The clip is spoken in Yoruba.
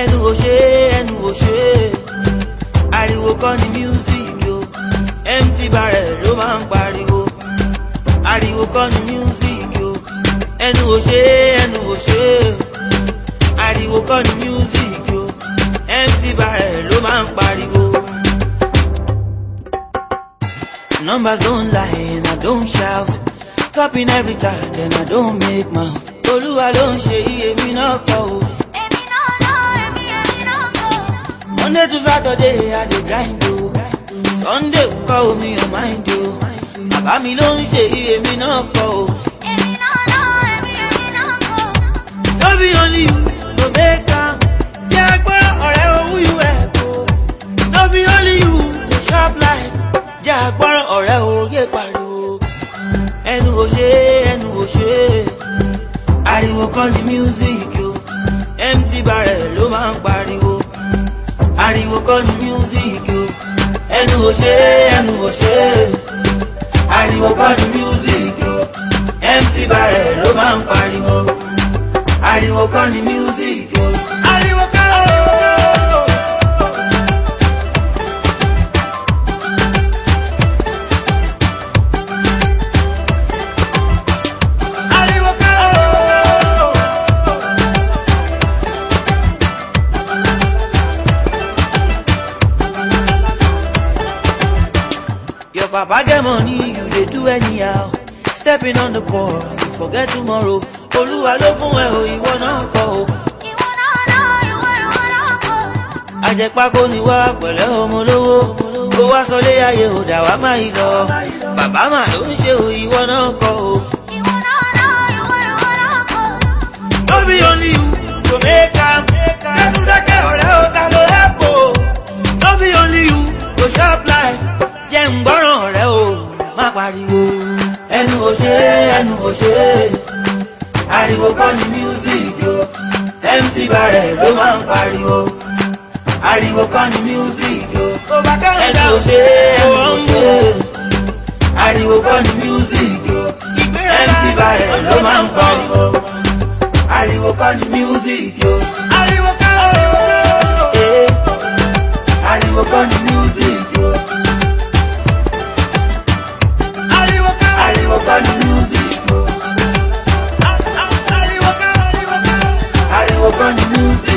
ẹnu ò ṣe ẹnu ò ṣe ariwo kọ́ ni music o empty barrel ló máa ń pariwo ariwo kọ́ ni music o ẹnu ò ṣe ẹnu ò ṣe ariwo kọ́ ni music o empty barrel ló máa ń pariwo. Numbers don't lie and I don't shout. Copying every time and I don't make mouth. Olúwa ló ń ṣe iye mi náà kọ́ o. Monday to Saturday, I dey grind o. Sunday kọ́ omi ò mind o. Bàbá mi ló ń ṣe mi náà kọ́ o. Èmi náà lọ, èmi èmi náà kọ́. No be only you go make am. Jẹ́ pé ọ̀rẹ́ owó yú ẹ̀ bò. No be only you go chop life. Jẹ́ àgbọ̀rọ̀ ọ̀rẹ́ òye pariwo. Ẹnu ò ṣe é, ẹnu ò ṣe é. Ariwo kọ́ ni music o. Empty barrel ló máa ń pariwo ariwo kọ́ ni music o ẹnu ò ṣe ẹnu ò ṣe ariwo kọ́ ni music o empty barrel ló máa ń pariwo ariwo kọ́ ni music. Baba get money, you dey do anyhow. Stepping on the floor, you forget tomorrow. Olúwa ló fún ẹ o, ìwọ náà kọ o. Ìwọ náà náà, ìwọ náà kọ. Àjẹpákó ni wá pẹ̀lẹ́ ọmọ lówó. Kó wá sọlé ayé ò dà wá máa yìí lọ. Bàbá mà ló ń o, ìwọ náà kọ ẹnu òṣè ẹnu òṣè ariwo kọ́ ni music o empty barrel ló máa ń pariwo ariwo kọ́ ni music o ẹnu òṣè ẹnu òṣè ariwo kọ́ ni music o empty barrel ló máa ń pariwo ariwo kọ́ ni music o. urban music.